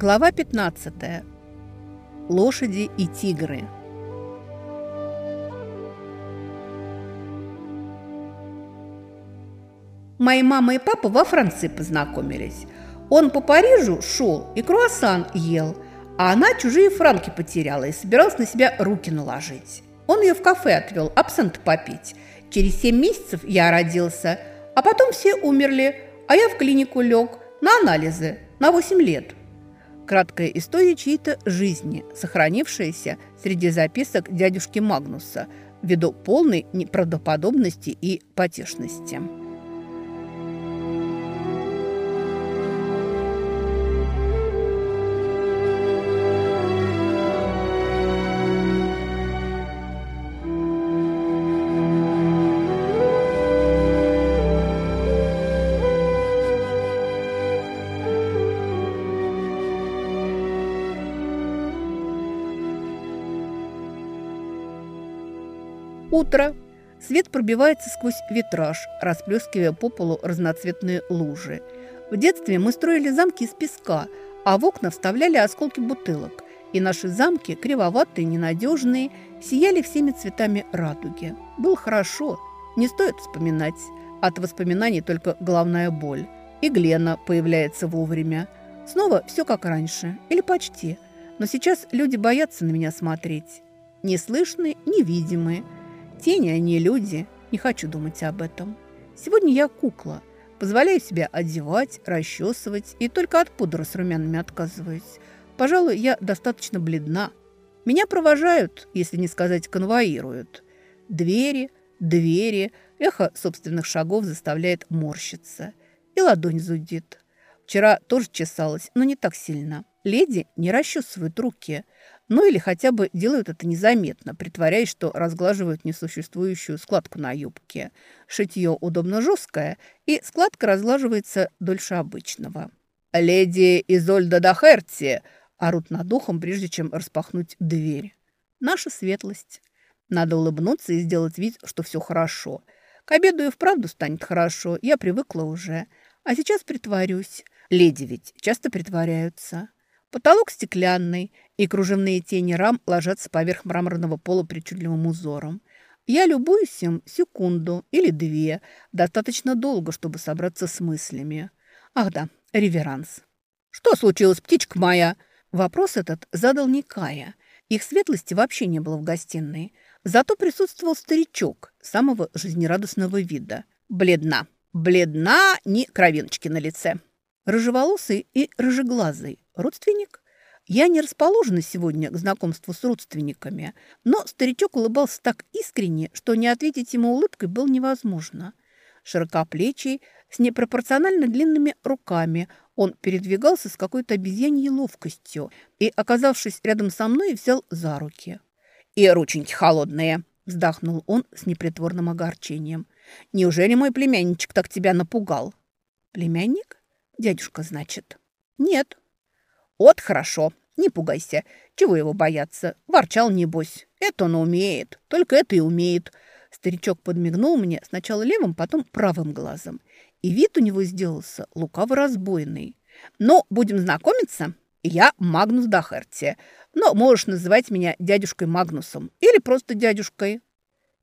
Глава 15. Лошади и тигры. Мои мама и папа во Франции познакомились. Он по Парижу шел и круассан ел, а она чужие франки потеряла и собиралась на себя руки наложить. Он ее в кафе отвел абсент попить. Через семь месяцев я родился, а потом все умерли, а я в клинику лег на анализы на 8 лет. Краткая история чьей-то жизни, сохранившаяся среди записок дядюшки Магнуса, ввиду полной неправдоподобности и потешности. Утро. Свет пробивается сквозь витраж, расплескивая по полу разноцветные лужи. В детстве мы строили замки из песка, а в окна вставляли осколки бутылок. И наши замки, кривоватые, ненадежные, сияли всеми цветами радуги. Было хорошо, не стоит вспоминать. От воспоминаний только головная боль. И Глена появляется вовремя. Снова все как раньше, или почти. Но сейчас люди боятся на меня смотреть. Неслышные, невидимые – Тени, а люди. Не хочу думать об этом. Сегодня я кукла. Позволяю себя одевать, расчесывать и только от пудры с румянами отказываюсь. Пожалуй, я достаточно бледна. Меня провожают, если не сказать конвоируют. Двери, двери, эхо собственных шагов заставляет морщиться. И ладонь зудит. Вчера тоже чесалась, но не так сильно. Леди не расчесывают руки – ну или хотя бы делают это незаметно, притворяясь, что разглаживают несуществующую складку на юбке. Шитье удобно жесткое, и складка разглаживается дольше обычного. «Леди Изольда Дахерти!» орут над ухом, прежде чем распахнуть дверь. «Наша светлость». Надо улыбнуться и сделать вид, что все хорошо. К обеду и вправду станет хорошо, я привыкла уже. А сейчас притворюсь. Леди ведь часто притворяются. Потолок стеклянный, и кружевные тени рам ложатся поверх мраморного пола причудливым узором. Я любуюсь им секунду или две, достаточно долго, чтобы собраться с мыслями. Ах да, реверанс. «Что случилось, птичка моя?» Вопрос этот задал Никая. Их светлости вообще не было в гостиной. Зато присутствовал старичок самого жизнерадостного вида. Бледна. Бледна, ни кровиночки на лице. Рыжеволосый и рыжеглазый. Родственник? Я не расположена сегодня к знакомству с родственниками, но старичок улыбался так искренне, что не ответить ему улыбкой было невозможно. Широкоплечий, с непропорционально длинными руками, он передвигался с какой-то обезьяньей ловкостью и, оказавшись рядом со мной, взял за руки. «И рученьки холодные!» – вздохнул он с непритворным огорчением. «Неужели мой племянничек так тебя напугал?» «Племянник? Дядюшка, значит?» «Нет», «Вот хорошо, не пугайся. Чего его бояться? Ворчал, небось. Это он умеет, только это и умеет». Старичок подмигнул мне сначала левым, потом правым глазом. И вид у него сделался лукаво-разбойный. «Ну, будем знакомиться. Я Магнус Дахерти. Но можешь называть меня дядюшкой Магнусом или просто дядюшкой».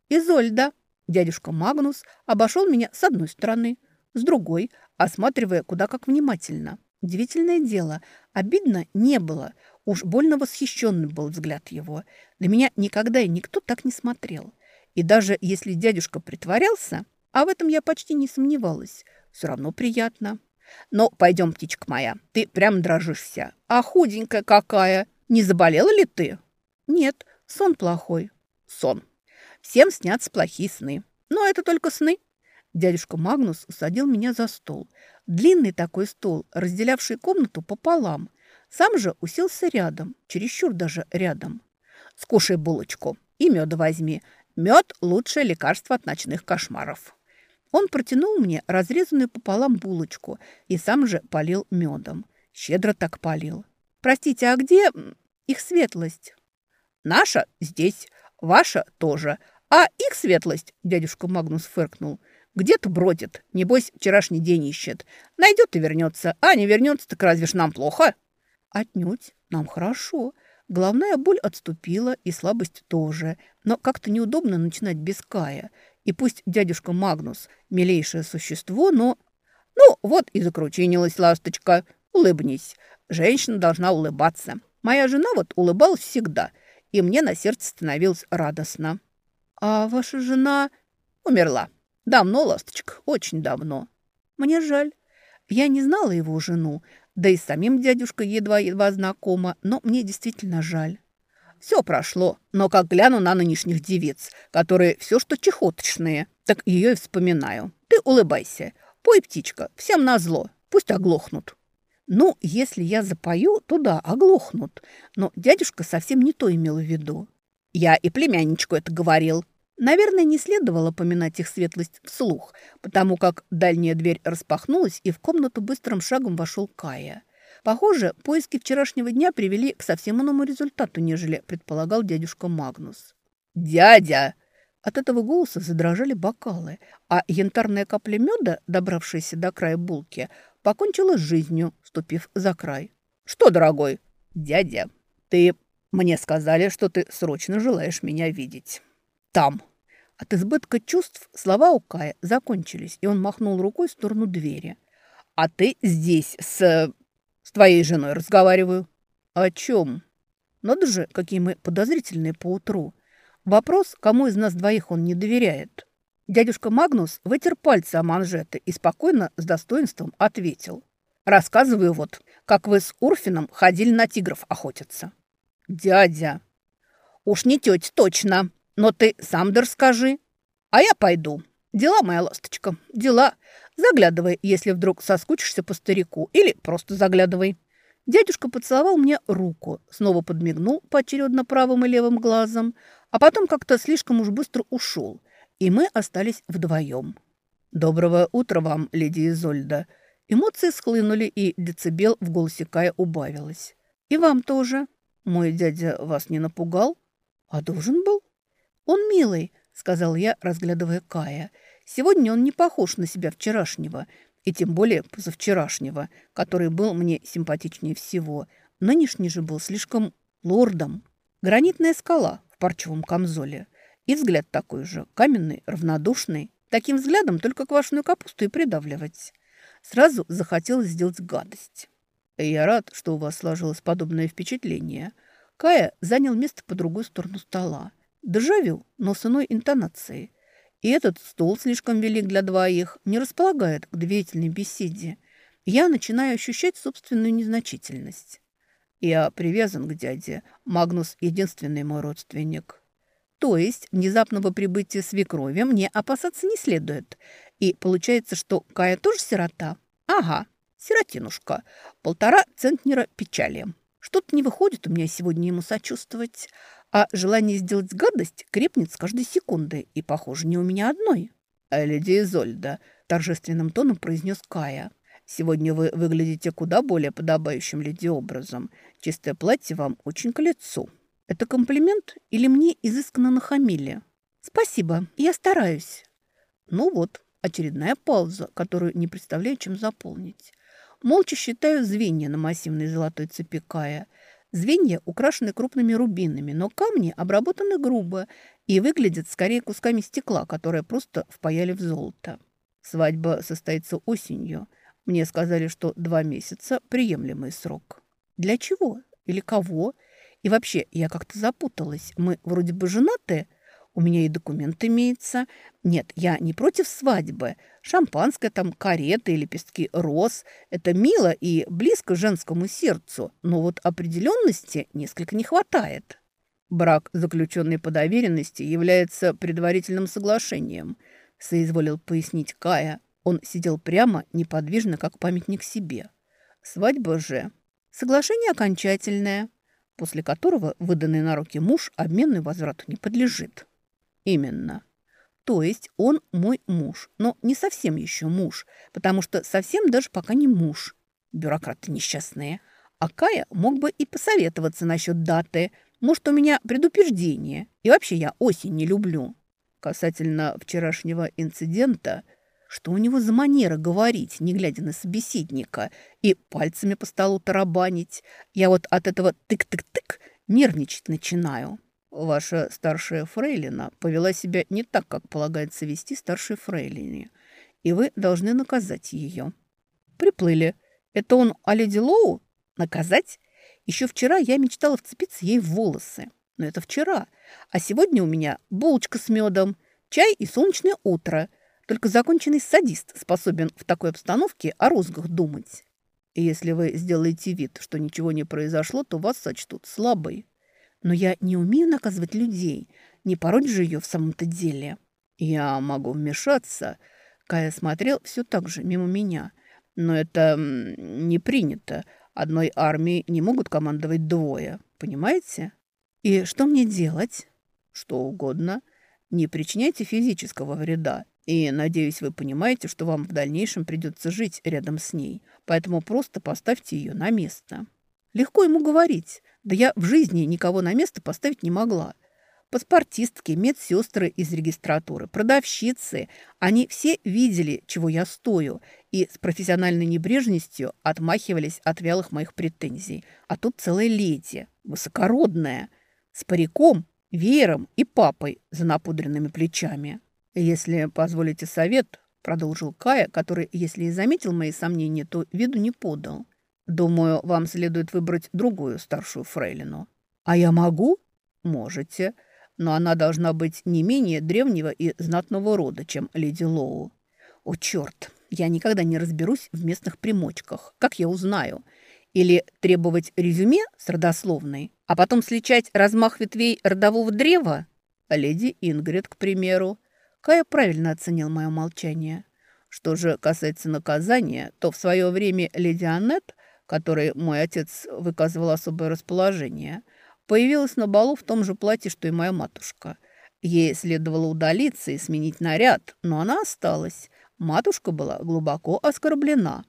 «Изольда». Дядюшка Магнус обошел меня с одной стороны, с другой, осматривая куда как внимательно. Удивительное дело, обидно не было. Уж больно восхищенный был взгляд его. На меня никогда и никто так не смотрел. И даже если дядюшка притворялся, а в этом я почти не сомневалась, все равно приятно. Но пойдем, птичка моя, ты прям дрожишь вся. А худенькая какая! Не заболела ли ты? Нет, сон плохой. Сон. Всем снятся плохие сны. Но это только сны. Дядюшка Магнус усадил меня за стол. Длинный такой стол, разделявший комнату пополам. Сам же уселся рядом, чересчур даже рядом. «Скушай булочку и меда возьми. Мед – лучшее лекарство от ночных кошмаров». Он протянул мне разрезанную пополам булочку и сам же полил медом. Щедро так полил. «Простите, а где их светлость?» «Наша здесь, ваша тоже. А их светлость, дядюшка Магнус фыркнул – где-то бродит. Небось, вчерашний день ищет. Найдет и вернется. А не вернется, так разве ж нам плохо? Отнюдь. Нам хорошо. Головная боль отступила, и слабость тоже. Но как-то неудобно начинать без Кая. И пусть дядюшка Магнус – милейшее существо, но... Ну, вот и закручинилась ласточка. Улыбнись. Женщина должна улыбаться. Моя жена вот улыбалась всегда, и мне на сердце становилось радостно. А ваша жена умерла. Давно, ласточка, очень давно. Мне жаль. Я не знала его жену, да и самим дядюшкой едва-едва знакома, но мне действительно жаль. Все прошло, но как гляну на нынешних девиц, которые все что чехоточные, так ее и вспоминаю. Ты улыбайся. Пой, птичка, всем назло. Пусть оглохнут. Ну, если я запою, то да, оглохнут. Но дядюшка совсем не то имел в виду. Я и племянничку это говорил. Наверное, не следовало поминать их светлость вслух, потому как дальняя дверь распахнулась, и в комнату быстрым шагом вошел Кая. Похоже, поиски вчерашнего дня привели к совсем иному результату, нежели предполагал дядюшка Магнус. «Дядя!» От этого голоса задрожали бокалы, а янтарная капля меда, добравшаяся до края булки, покончила с жизнью, ступив за край. «Что, дорогой?» «Дядя, ты... Мне сказали, что ты срочно желаешь меня видеть» там». От избытка чувств слова у Кая закончились, и он махнул рукой в сторону двери. «А ты здесь с... с твоей женой разговариваю». «О чем?» «Надо же, какие мы подозрительные поутру. Вопрос, кому из нас двоих он не доверяет». Дядюшка Магнус вытер пальцы о манжеты и спокойно, с достоинством ответил. «Рассказываю вот, как вы с Урфином ходили на тигров охотиться». «Дядя!» «Уж не тетя, точно!» Но ты сам да расскажи. А я пойду. Дела, моя ласточка, дела. Заглядывай, если вдруг соскучишься по старику. Или просто заглядывай. Дядюшка поцеловал мне руку, снова подмигнул поочередно правым и левым глазом, а потом как-то слишком уж быстро ушел, и мы остались вдвоем. «Доброго утра вам, леди Изольда!» Эмоции схлынули, и децибел в голосе Кая убавилась. «И вам тоже. Мой дядя вас не напугал? А должен был?» «Он милый», — сказал я, разглядывая Кая. «Сегодня он не похож на себя вчерашнего, и тем более позавчерашнего, который был мне симпатичнее всего. Нынешний же был слишком лордом. Гранитная скала в парчевом камзоле. И взгляд такой же, каменный, равнодушный. Таким взглядом только квашеную капусту и придавливать. Сразу захотелось сделать гадость. Я рад, что у вас сложилось подобное впечатление. Кая занял место по другую сторону стола. Дежавю, но с иной интонацией. И этот стол слишком велик для двоих, не располагает к доверительной беседе. Я начинаю ощущать собственную незначительность. Я привязан к дяде. Магнус – единственный мой родственник. То есть внезапного прибытия свекрови мне опасаться не следует. И получается, что Кая тоже сирота? Ага, сиротинушка. Полтора центнера печали. Что-то не выходит у меня сегодня ему сочувствовать. А желание сделать гадость крепнет с каждой секундой, и, похоже, не у меня одной. «А леди Изольда», – торжественным тоном произнес Кая. «Сегодня вы выглядите куда более подобающим леди образом. Чистое платье вам очень к лицу. Это комплимент или мне изысканно нахамили?» «Спасибо, я стараюсь». Ну вот, очередная пауза, которую не представляю, чем заполнить. Молча считаю звенья на массивной золотой цепи Кая – Звенья украшены крупными рубинами, но камни обработаны грубо и выглядят скорее кусками стекла, которые просто впаяли в золото. Свадьба состоится осенью. Мне сказали, что два месяца – приемлемый срок. Для чего? Или кого? И вообще, я как-то запуталась. Мы вроде бы женаты, у меня и документ имеется. Нет, я не против свадьбы. Шампанское там, кареты и лепестки роз. Это мило и близко женскому сердцу. Но вот определенности несколько не хватает. Брак, заключенный по доверенности, является предварительным соглашением, соизволил пояснить Кая. Он сидел прямо, неподвижно, как памятник себе. Свадьба же. Соглашение окончательное, после которого выданный на руки муж обмену и возврату не подлежит. Именно. То есть он мой муж, но не совсем еще муж, потому что совсем даже пока не муж. Бюрократы несчастные. А Кая мог бы и посоветоваться насчет даты. Может, у меня предупреждение. И вообще я осень не люблю. Касательно вчерашнего инцидента, Что у него за манера говорить, не глядя на собеседника, и пальцами по столу тарабанить? Я вот от этого тык-тык-тык нервничать начинаю. Ваша старшая фрейлина повела себя не так, как полагается вести старшей фрейлине, и вы должны наказать ее. Приплыли. Это он о леди Лоу? Наказать? Еще вчера я мечтала вцепиться ей в волосы. Но это вчера. А сегодня у меня булочка с медом, чай и солнечное утро. Только законченный садист способен в такой обстановке о розгах думать. И если вы сделаете вид, что ничего не произошло, то вас сочтут слабой. Но я не умею наказывать людей. Не пороть же ее в самом-то деле. Я могу вмешаться. Кая смотрел все так же, мимо меня. Но это не принято. Одной армией не могут командовать двое. Понимаете? И что мне делать? Что угодно. Не причиняйте физического вреда. И, надеюсь, вы понимаете, что вам в дальнейшем придется жить рядом с ней. Поэтому просто поставьте ее на место. Легко ему говорить. Да я в жизни никого на место поставить не могла. Паспортистки, медсестры из регистратуры, продавщицы. Они все видели, чего я стою, и с профессиональной небрежностью отмахивались от вялых моих претензий. А тут целая леди, высокородная, с париком, веером и папой за напудренными плечами. «Если позволите совет», – продолжил Кая, который, если и заметил мои сомнения, то виду не подал. «Думаю, вам следует выбрать другую старшую фрейлину». «А я могу?» «Можете, но она должна быть не менее древнего и знатного рода, чем леди Лоу». «О, черт! Я никогда не разберусь в местных примочках. Как я узнаю? Или требовать резюме с родословной, а потом сличать размах ветвей родового древа? Леди Ингрид, к примеру. Кая правильно оценил мое молчание. Что же касается наказания, то в свое время леди Аннет, которой мой отец выказывал особое расположение, появилась на балу в том же платье, что и моя матушка. Ей следовало удалиться и сменить наряд, но она осталась, Матушка была глубоко оскорблена.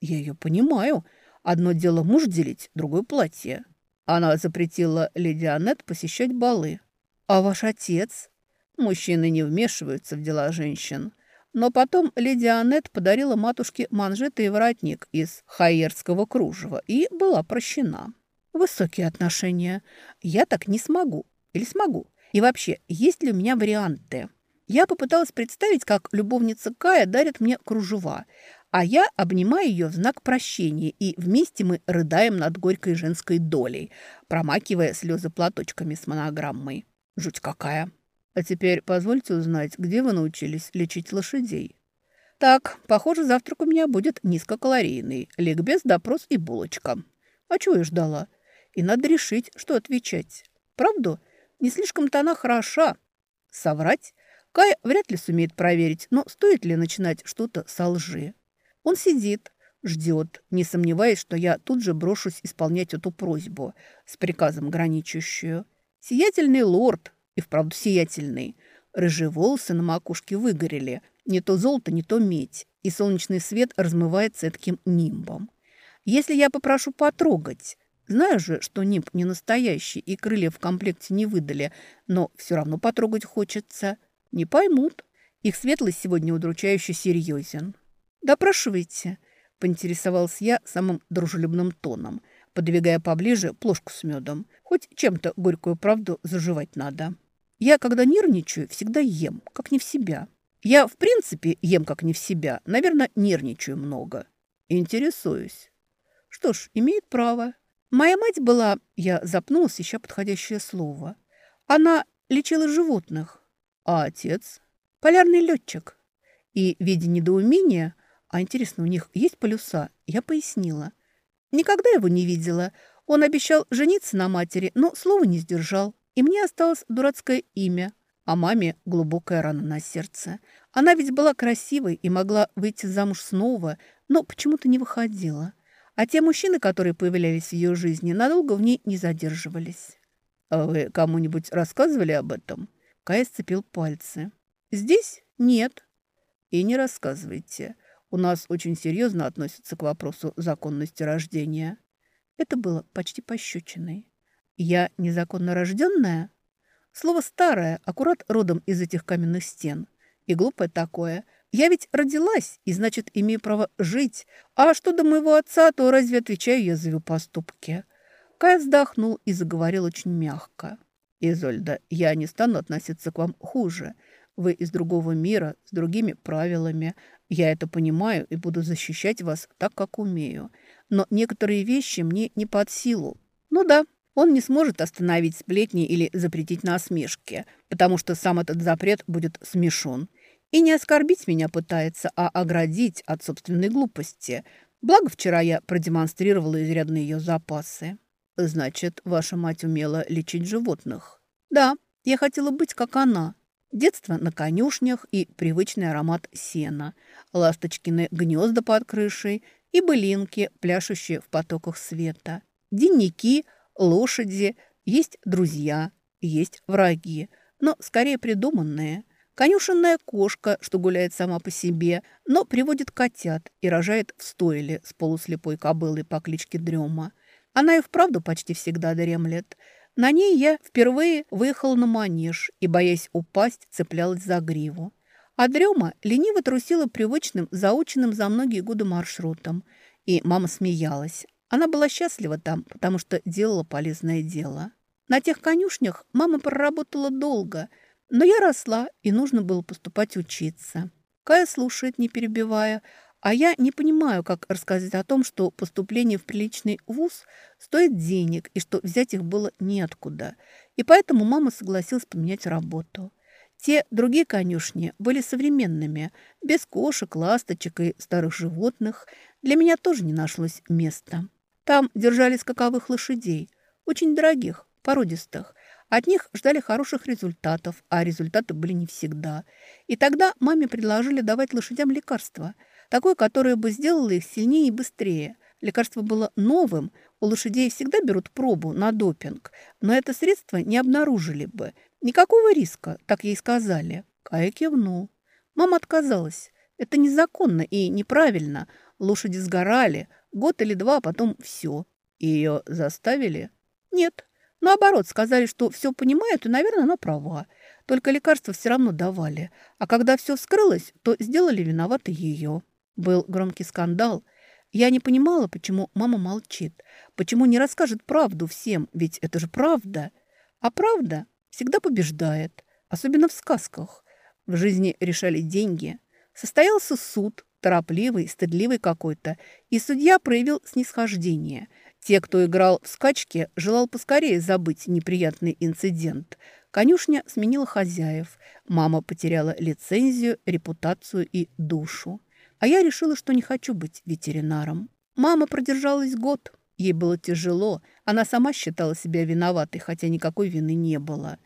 Я ее понимаю. Одно дело муж делить, другое платье. Она запретила леди Аннет посещать балы. А ваш отец? Мужчины не вмешиваются в дела женщин. Но потом леди Аннет подарила матушке манжеты и воротник из хайерского кружева и была прощена. Высокие отношения. Я так не смогу. Или смогу? И вообще, есть ли у меня варианты? Я попыталась представить, как любовница Кая дарит мне кружева, а я обнимаю ее в знак прощения, и вместе мы рыдаем над горькой женской долей, промакивая слезы платочками с монограммой. Жуть какая! А теперь позвольте узнать, где вы научились лечить лошадей? Так, похоже, завтрак у меня будет низкокалорийный. Ликбез, допрос и булочка. А чего я ждала? И надо решить, что отвечать. Правду? Не слишком-то она хороша. Соврать? Кай вряд ли сумеет проверить, но стоит ли начинать что-то со лжи? Он сидит, ждет, не сомневаясь, что я тут же брошусь исполнять эту просьбу с приказом граничащую. Сиятельный лорд, и вправду сиятельный, рыжие волосы на макушке выгорели, не то золото, не то медь, и солнечный свет размывается таким нимбом. Если я попрошу потрогать, знаю же, что нимб не настоящий и крылья в комплекте не выдали, но все равно потрогать хочется – не поймут. Их светлость сегодня удручающе серьезен. «Допрашивайте», – поинтересовался я самым дружелюбным тоном, подвигая поближе плошку с медом. Хоть чем-то горькую правду заживать надо. Я, когда нервничаю, всегда ем, как не в себя. Я, в принципе, ем как не в себя. Наверное, нервничаю много. Интересуюсь. Что ж, имеет право. Моя мать была... Я запнулась, ища подходящее слово. Она лечила животных. А отец? Полярный летчик. И, видя недоумение, а интересно, у них есть полюса, я пояснила. Никогда его не видела. Он обещал жениться на матери, но слова не сдержал. И мне осталось дурацкое имя, а маме глубокая рана на сердце. Она ведь была красивой и могла выйти замуж снова, но почему-то не выходила. А те мужчины, которые появлялись в ее жизни, надолго в ней не задерживались. А вы кому-нибудь рассказывали об этом? Кай сцепил пальцы. «Здесь нет». «И не рассказывайте. У нас очень серьезно относятся к вопросу законности рождения». Это было почти пощечиной. «Я незаконно рожденная?» Слово старое, аккурат родом из этих каменных стен. И глупое такое, Я ведь родилась, и значит, имею право жить. А что до моего отца, то разве отвечаю я за его поступки?» Кай вздохнул и заговорил очень мягко. «Изольда, я не стану относиться к вам хуже. Вы из другого мира, с другими правилами. Я это понимаю и буду защищать вас так, как умею. Но некоторые вещи мне не под силу. Ну да, он не сможет остановить сплетни или запретить насмешки, потому что сам этот запрет будет смешон. И не оскорбить меня пытается, а оградить от собственной глупости. Благо, вчера я продемонстрировала изрядные ее запасы. Значит, ваша мать умела лечить животных? Да, я хотела быть как она. Детство на конюшнях и привычный аромат сена, ласточкины гнезда под крышей и былинки, пляшущие в потоках света. Денники, лошади, есть друзья, есть враги, но скорее придуманные. Конюшенная кошка, что гуляет сама по себе, но приводит котят и рожает в стойле с полуслепой кобылой по кличке Дрема. Она и вправду почти всегда дремлет. На ней я впервые выехала на манеж и, боясь упасть, цеплялась за гриву. А Дрема лениво трусила привычным, заученным за многие годы маршрутом. И мама смеялась. Она была счастлива там, потому что делала полезное дело. На тех конюшнях мама проработала долго – но я росла, и нужно было поступать учиться. Кая слушает, не перебивая, а я не понимаю, как рассказать о том, что поступление в приличный вуз стоит денег и что взять их было неоткуда. И поэтому мама согласилась поменять работу. Те другие конюшни были современными, без кошек, ласточек и старых животных. Для меня тоже не нашлось места. Там держали скаковых лошадей, очень дорогих, породистых, от них ждали хороших результатов, а результаты были не всегда. И тогда маме предложили давать лошадям лекарства, такое, которое бы сделало их сильнее и быстрее. Лекарство было новым, у лошадей всегда берут пробу на допинг, но это средство не обнаружили бы. Никакого риска, так ей сказали. Кая кивнул. Мама отказалась. Это незаконно и неправильно. Лошади сгорали. Год или два, а потом все. Ее заставили? Нет, Наоборот, сказали, что все понимают, и, наверное, она права. Только лекарства все равно давали. А когда все вскрылось, то сделали виноваты ее. Был громкий скандал. Я не понимала, почему мама молчит. Почему не расскажет правду всем, ведь это же правда. А правда всегда побеждает, особенно в сказках. В жизни решали деньги. Состоялся суд, торопливый, стыдливый какой-то, и судья проявил снисхождение – те, кто играл в скачки, желал поскорее забыть неприятный инцидент. Конюшня сменила хозяев. Мама потеряла лицензию, репутацию и душу. А я решила, что не хочу быть ветеринаром. Мама продержалась год. Ей было тяжело. Она сама считала себя виноватой, хотя никакой вины не было.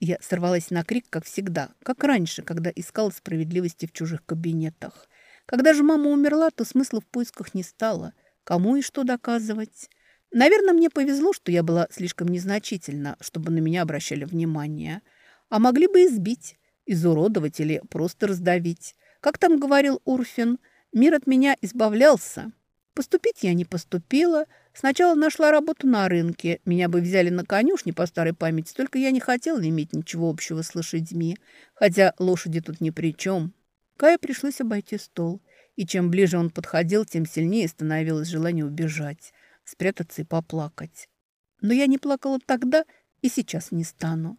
Я сорвалась на крик, как всегда, как раньше, когда искала справедливости в чужих кабинетах. Когда же мама умерла, то смысла в поисках не стало. Кому и что доказывать? Наверное, мне повезло, что я была слишком незначительна, чтобы на меня обращали внимание. А могли бы избить, изуродовать или просто раздавить. Как там говорил Урфин, мир от меня избавлялся. Поступить я не поступила. Сначала нашла работу на рынке. Меня бы взяли на конюшне по старой памяти, только я не хотела иметь ничего общего с лошадьми. Хотя лошади тут ни при чем. Кае пришлось обойти стол. И чем ближе он подходил, тем сильнее становилось желание убежать спрятаться и поплакать. Но я не плакала тогда и сейчас не стану.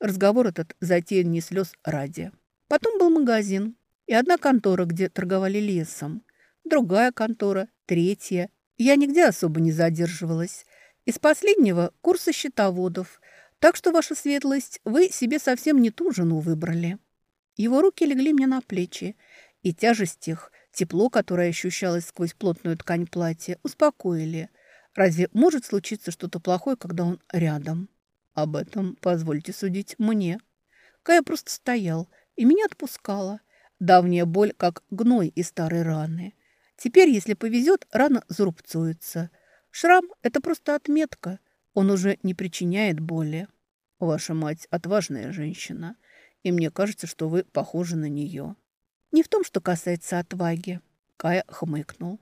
Разговор этот затеян не слез ради. Потом был магазин и одна контора, где торговали лесом. Другая контора, третья. Я нигде особо не задерживалась. Из последнего курса счетоводов. Так что, ваша светлость, вы себе совсем не ту жену выбрали. Его руки легли мне на плечи, и тяжесть их, тепло, которое ощущалось сквозь плотную ткань платья, успокоили – Разве может случиться что-то плохое, когда он рядом? Об этом позвольте судить мне. Кая просто стоял, и меня отпускала. Давняя боль, как гной из старой раны. Теперь, если повезет, рана зарубцуется. Шрам – это просто отметка. Он уже не причиняет боли. Ваша мать – отважная женщина, и мне кажется, что вы похожи на нее. Не в том, что касается отваги. Кая хмыкнул.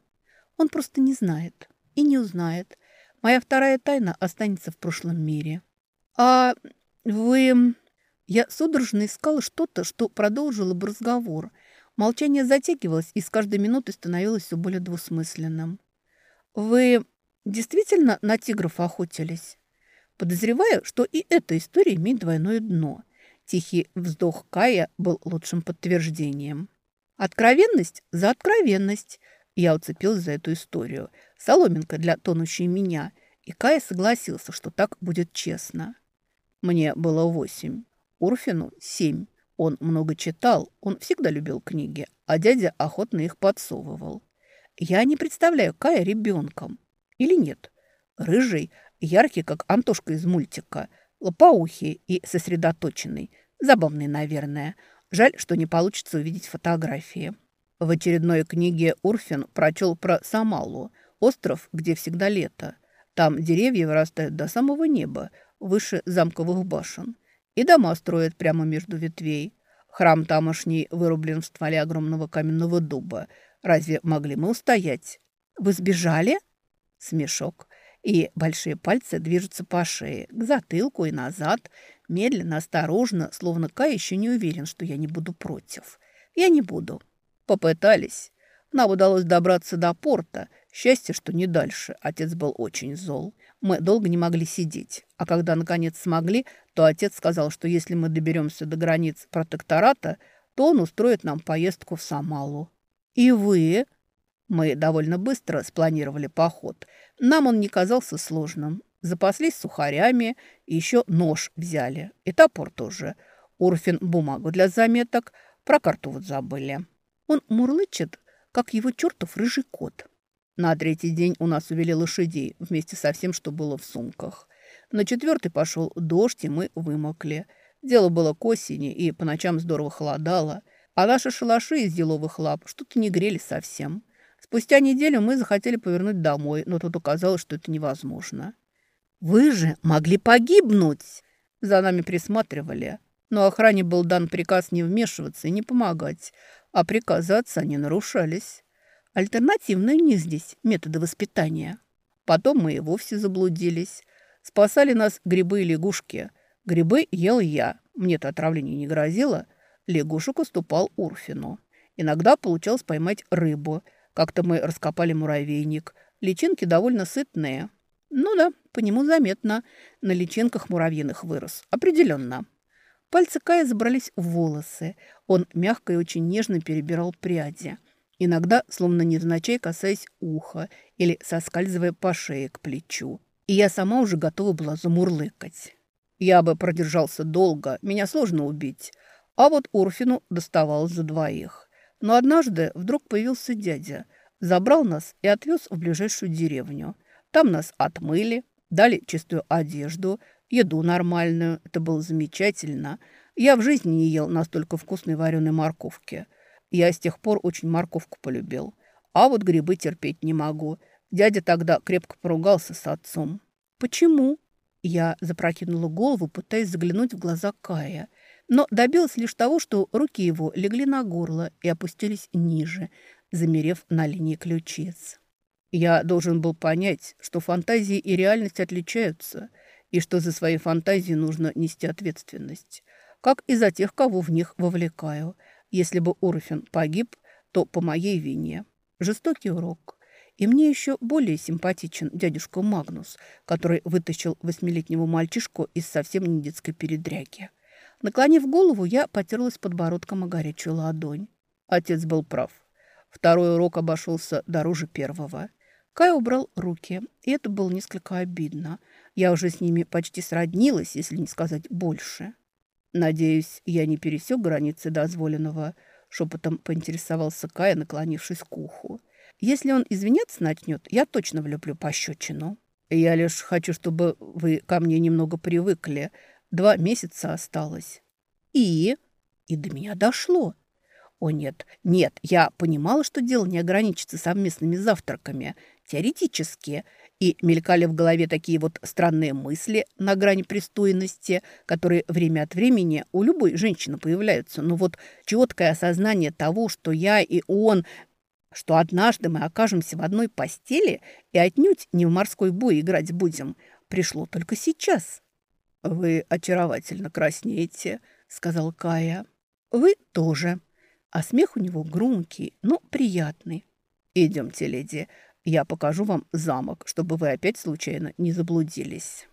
Он просто не знает и не узнает. Моя вторая тайна останется в прошлом мире. А вы... Я судорожно искала что-то, что продолжило бы разговор. Молчание затягивалось и с каждой минутой становилось все более двусмысленным. «Вы действительно на тигров охотились?» Подозреваю, что и эта история имеет двойное дно. Тихий вздох Кая был лучшим подтверждением. Откровенность за откровенность. Я уцепилась за эту историю. Соломинка для тонущей меня. И Кая согласился, что так будет честно. Мне было восемь. Урфину семь. Он много читал, он всегда любил книги, а дядя охотно их подсовывал. Я не представляю Кая ребенком. Или нет? Рыжий, яркий, как Антошка из мультика, лопоухий и сосредоточенный. Забавный, наверное. Жаль, что не получится увидеть фотографии. В очередной книге Урфин прочел про Самалу, остров, где всегда лето. Там деревья вырастают до самого неба, выше замковых башен. И дома строят прямо между ветвей. Храм тамошний вырублен в стволе огромного каменного дуба. Разве могли мы устоять? Вы сбежали? Смешок. И большие пальцы движутся по шее, к затылку и назад, медленно, осторожно, словно Кай еще не уверен, что я не буду против. Я не буду. Попытались. Нам удалось добраться до порта. Счастье, что не дальше. Отец был очень зол. Мы долго не могли сидеть. А когда, наконец, смогли, то отец сказал, что если мы доберемся до границ протектората, то он устроит нам поездку в Самалу. И вы? Мы довольно быстро спланировали поход. Нам он не казался сложным. Запаслись сухарями, и еще нож взяли. И топор тоже. Урфин бумагу для заметок. Про карту вот забыли. Он мурлычет, как его чертов рыжий кот. На третий день у нас увели лошадей вместе со всем, что было в сумках. На четвертый пошел дождь, и мы вымокли. Дело было к осени, и по ночам здорово холодало. А наши шалаши из еловых лап что-то не грели совсем. Спустя неделю мы захотели повернуть домой, но тут оказалось, что это невозможно. «Вы же могли погибнуть!» За нами присматривали. Но охране был дан приказ не вмешиваться и не помогать, а приказы отца не нарушались. Альтернативные не здесь методы воспитания. Потом мы и вовсе заблудились. Спасали нас грибы и лягушки. Грибы ел я. Мне-то отравление не грозило. Лягушек уступал Урфину. Иногда получалось поймать рыбу. Как-то мы раскопали муравейник. Личинки довольно сытные. Ну да, по нему заметно. На личинках муравьиных вырос. Определенно. Пальцы Кая забрались в волосы. Он мягко и очень нежно перебирал пряди. Иногда, словно невзначай, касаясь уха или соскальзывая по шее к плечу и я сама уже готова была замурлыкать. Я бы продержался долго, меня сложно убить. А вот Урфину доставалось за двоих. Но однажды вдруг появился дядя, забрал нас и отвез в ближайшую деревню. Там нас отмыли, дали чистую одежду, еду нормальную. Это было замечательно. Я в жизни не ел настолько вкусной вареной морковки. Я с тех пор очень морковку полюбил. А вот грибы терпеть не могу – Дядя тогда крепко поругался с отцом. «Почему?» Я запрокинула голову, пытаясь заглянуть в глаза Кая, но добилась лишь того, что руки его легли на горло и опустились ниже, замерев на линии ключиц. Я должен был понять, что фантазии и реальность отличаются, и что за свои фантазии нужно нести ответственность, как и за тех, кого в них вовлекаю. Если бы Урфин погиб, то по моей вине. Жестокий урок. И мне еще более симпатичен дядюшка Магнус, который вытащил восьмилетнего мальчишку из совсем не детской передряги. Наклонив голову, я потерлась подбородком о горячую ладонь. Отец был прав. Второй урок обошелся дороже первого. Кай убрал руки, и это было несколько обидно. Я уже с ними почти сроднилась, если не сказать больше. «Надеюсь, я не пересек границы дозволенного», — шепотом поинтересовался Кай, наклонившись к уху. Если он извиняться начнет, я точно влюблю пощечину. Я лишь хочу, чтобы вы ко мне немного привыкли. Два месяца осталось. И? И до меня дошло. О нет, нет, я понимала, что дело не ограничится совместными завтраками. Теоретически. И мелькали в голове такие вот странные мысли на грани пристойности, которые время от времени у любой женщины появляются. Но вот четкое осознание того, что я и он что однажды мы окажемся в одной постели и отнюдь не в морской бой играть будем, пришло только сейчас. «Вы очаровательно краснеете», — сказал Кая. «Вы тоже». А смех у него громкий, но приятный. «Идемте, леди, я покажу вам замок, чтобы вы опять случайно не заблудились».